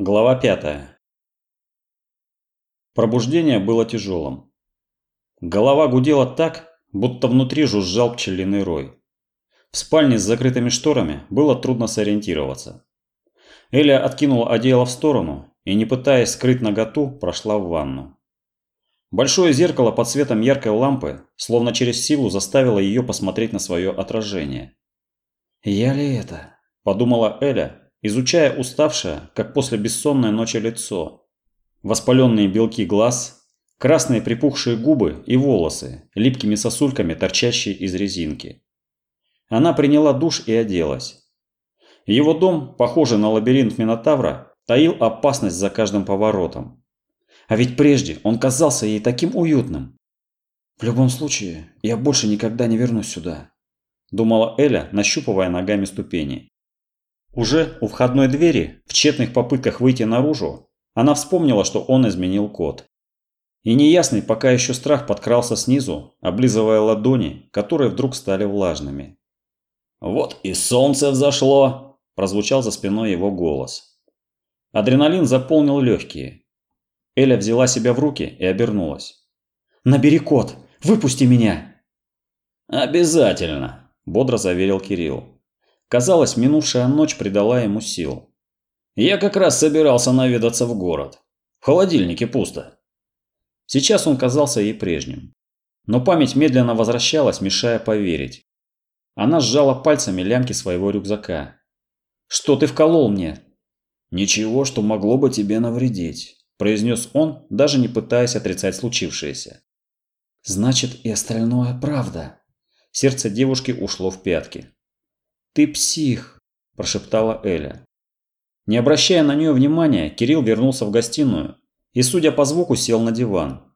Глава 5. Пробуждение было тяжелым. Голова гудела так, будто внутри жужжал пчелиный рой. В спальне с закрытыми шторами было трудно сориентироваться. Эля откинула одеяло в сторону и, не пытаясь скрыть наготу, прошла в ванну. Большое зеркало под светом яркой лампы, словно через силу заставило ее посмотреть на свое отражение. «Я ли это?» – подумала Эля, изучая уставшее, как после бессонной ночи лицо. Воспаленные белки глаз, красные припухшие губы и волосы, липкими сосульками, торчащие из резинки. Она приняла душ и оделась. Его дом, похожий на лабиринт Минотавра, таил опасность за каждым поворотом. А ведь прежде он казался ей таким уютным. «В любом случае, я больше никогда не вернусь сюда», – думала Эля, нащупывая ногами ступени. Уже у входной двери, в тщетных попытках выйти наружу, она вспомнила, что он изменил код. И неясный пока еще страх подкрался снизу, облизывая ладони, которые вдруг стали влажными. «Вот и солнце взошло!» – прозвучал за спиной его голос. Адреналин заполнил легкие. Эля взяла себя в руки и обернулась. «Набери код! Выпусти меня!» «Обязательно!» – бодро заверил Кирилл. Казалось, минувшая ночь придала ему сил. «Я как раз собирался наведаться в город. В холодильнике пусто». Сейчас он казался ей прежним. Но память медленно возвращалась, мешая поверить. Она сжала пальцами лямки своего рюкзака. «Что ты вколол мне?» «Ничего, что могло бы тебе навредить», – произнес он, даже не пытаясь отрицать случившееся. «Значит, и остальное правда». Сердце девушки ушло в пятки. «Ты псих!» – прошептала Эля. Не обращая на нее внимания, Кирилл вернулся в гостиную и, судя по звуку, сел на диван.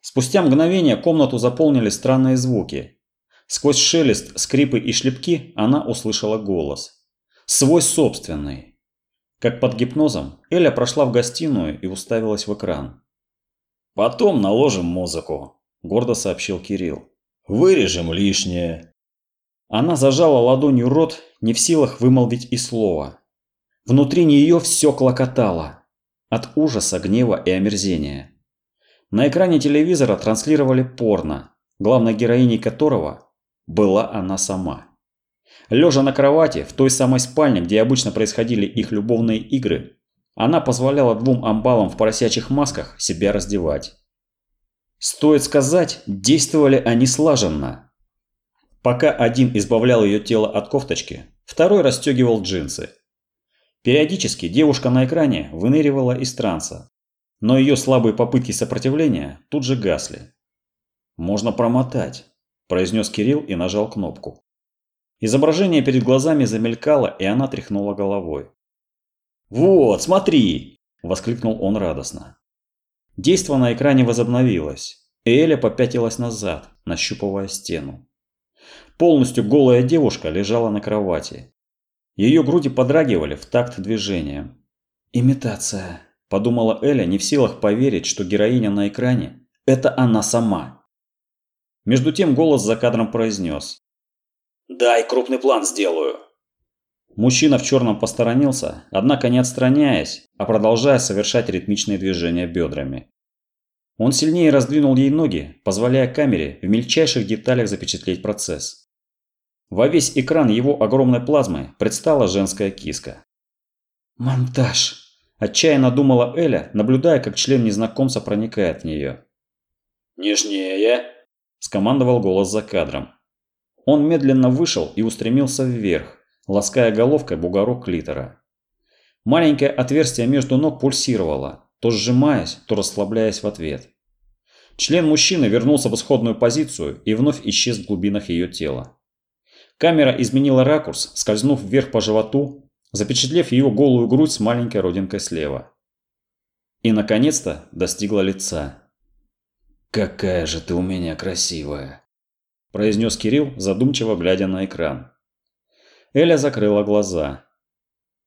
Спустя мгновение комнату заполнили странные звуки. Сквозь шелест, скрипы и шлепки она услышала голос. Свой собственный. Как под гипнозом, Эля прошла в гостиную и уставилась в экран. «Потом наложим музыку», – гордо сообщил Кирилл. «Вырежем лишнее, она зажала ладонью рот, не в силах вымолвить и слова. Внутри нее все клокотало. От ужаса, гнева и омерзения. На экране телевизора транслировали порно, главной героиней которого была она сама. Лежа на кровати, в той самой спальне, где обычно происходили их любовные игры, она позволяла двум амбалам в поросячьих масках себя раздевать. Стоит сказать, действовали они слаженно. Пока один избавлял ее тело от кофточки, второй расстегивал джинсы. Периодически девушка на экране выныривала из транса, но ее слабые попытки сопротивления тут же гасли. «Можно промотать», – произнес Кирилл и нажал кнопку. Изображение перед глазами замелькало, и она тряхнула головой. «Вот, смотри!» – воскликнул он радостно. Действо на экране возобновилось, и Эля попятилась назад, нащупывая стену. Полностью голая девушка лежала на кровати. Ее груди подрагивали в такт движением. «Имитация», – подумала Эля, не в силах поверить, что героиня на экране – это она сама. Между тем голос за кадром произнес. «Дай крупный план сделаю». Мужчина в черном посторонился, однако не отстраняясь, а продолжая совершать ритмичные движения бедрами. Он сильнее раздвинул ей ноги, позволяя камере в мельчайших деталях запечатлеть процесс. Во весь экран его огромной плазмы предстала женская киска. «Монтаж!» – отчаянно думала Эля, наблюдая, как член незнакомца проникает в нее. «Нежнее!» – скомандовал голос за кадром. Он медленно вышел и устремился вверх, лаская головкой бугорок клитора. Маленькое отверстие между ног пульсировало, то сжимаясь, то расслабляясь в ответ. Член мужчины вернулся в исходную позицию и вновь исчез в глубинах ее тела. Камера изменила ракурс, скользнув вверх по животу, запечатлев ее голую грудь с маленькой родинкой слева. И, наконец-то, достигла лица. «Какая же ты у меня красивая!» – произнес Кирилл, задумчиво глядя на экран. Эля закрыла глаза.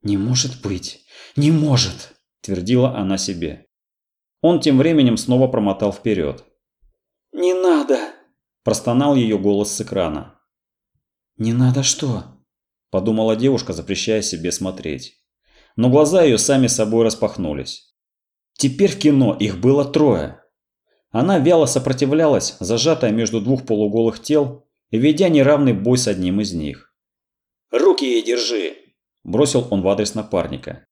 «Не может быть! Не может!» – твердила она себе. Он тем временем снова промотал вперед. «Не надо!» – простонал ее голос с экрана. «Не надо что?» – подумала девушка, запрещая себе смотреть. но глаза ее сами собой распахнулись. Теперь в кино их было трое. Она вяло сопротивлялась, зажатая между двух полуголых тел, ведя неравный бой с одним из них. «Руки ей держи!» – бросил он в адрес напарника.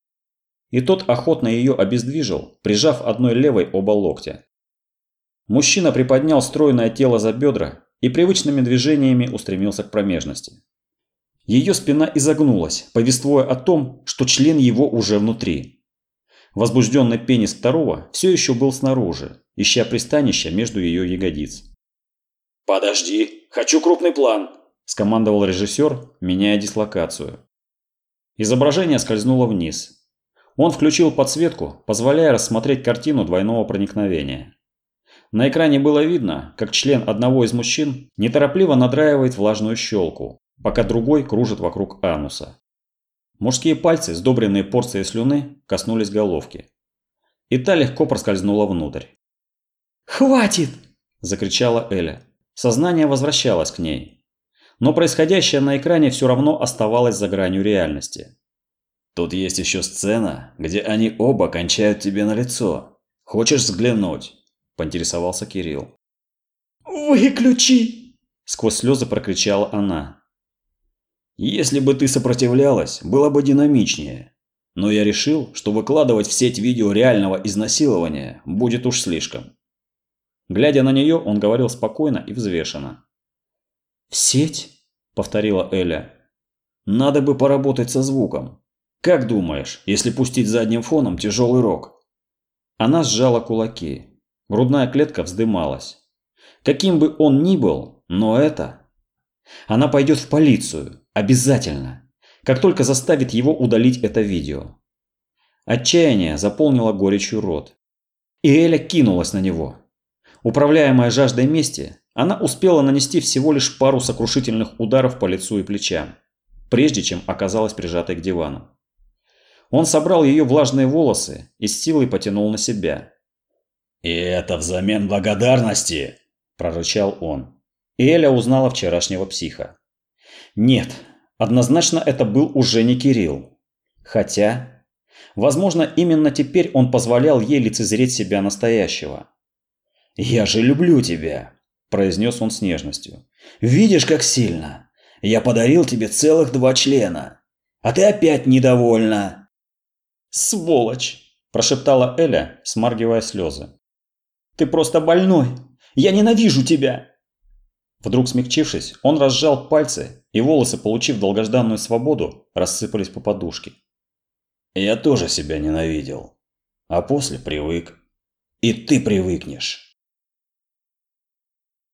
И тот охотно ее обездвижил, прижав одной левой оба локтя. Мужчина приподнял стройное тело за бедра и привычными движениями устремился к промежности. Ее спина изогнулась, повествуя о том, что член его уже внутри. Возбужденный пенис второго все еще был снаружи, ища пристанища между ее ягодиц. «Подожди, хочу крупный план», – скомандовал режиссер, меняя дислокацию. Изображение скользнуло вниз. Он включил подсветку, позволяя рассмотреть картину двойного проникновения. На экране было видно, как член одного из мужчин неторопливо надраивает влажную щелку, пока другой кружит вокруг ануса. Мужские пальцы, сдобренные порцией слюны, коснулись головки. И та легко проскользнула внутрь. «Хватит!» – закричала Эля. Сознание возвращалось к ней. Но происходящее на экране все равно оставалось за гранью реальности. «Тут есть еще сцена, где они оба кончают тебе на лицо. Хочешь взглянуть?» – поинтересовался Кирилл. «Выключи!» – сквозь слезы прокричала она. «Если бы ты сопротивлялась, было бы динамичнее. Но я решил, что выкладывать в сеть видео реального изнасилования будет уж слишком. Глядя на нее, он говорил спокойно и взвешенно. «В сеть?» – повторила Эля. «Надо бы поработать со звуком. Как думаешь, если пустить задним фоном тяжелый рок?» Она сжала кулаки. Грудная клетка вздымалась. Каким бы он ни был, но это... Она пойдет в полицию. Обязательно. Как только заставит его удалить это видео. Отчаяние заполнило горечью рот. И Эля кинулась на него. Управляемая жаждой мести, она успела нанести всего лишь пару сокрушительных ударов по лицу и плечам, прежде чем оказалась прижатой к дивану. Он собрал ее влажные волосы и с силой потянул на себя. «И это взамен благодарности!» – прорычал он. Эля узнала вчерашнего психа. Нет, однозначно это был уже не Кирилл. Хотя, возможно, именно теперь он позволял ей лицезреть себя настоящего. «Я же люблю тебя», – произнес он с нежностью. «Видишь, как сильно? Я подарил тебе целых два члена, а ты опять недовольна». «Сволочь!» – прошептала Эля, смаргивая слезы. «Ты просто больной! Я ненавижу тебя!» Вдруг смягчившись, он разжал пальцы, и волосы, получив долгожданную свободу, рассыпались по подушке. «Я тоже себя ненавидел, а после привык. И ты привыкнешь».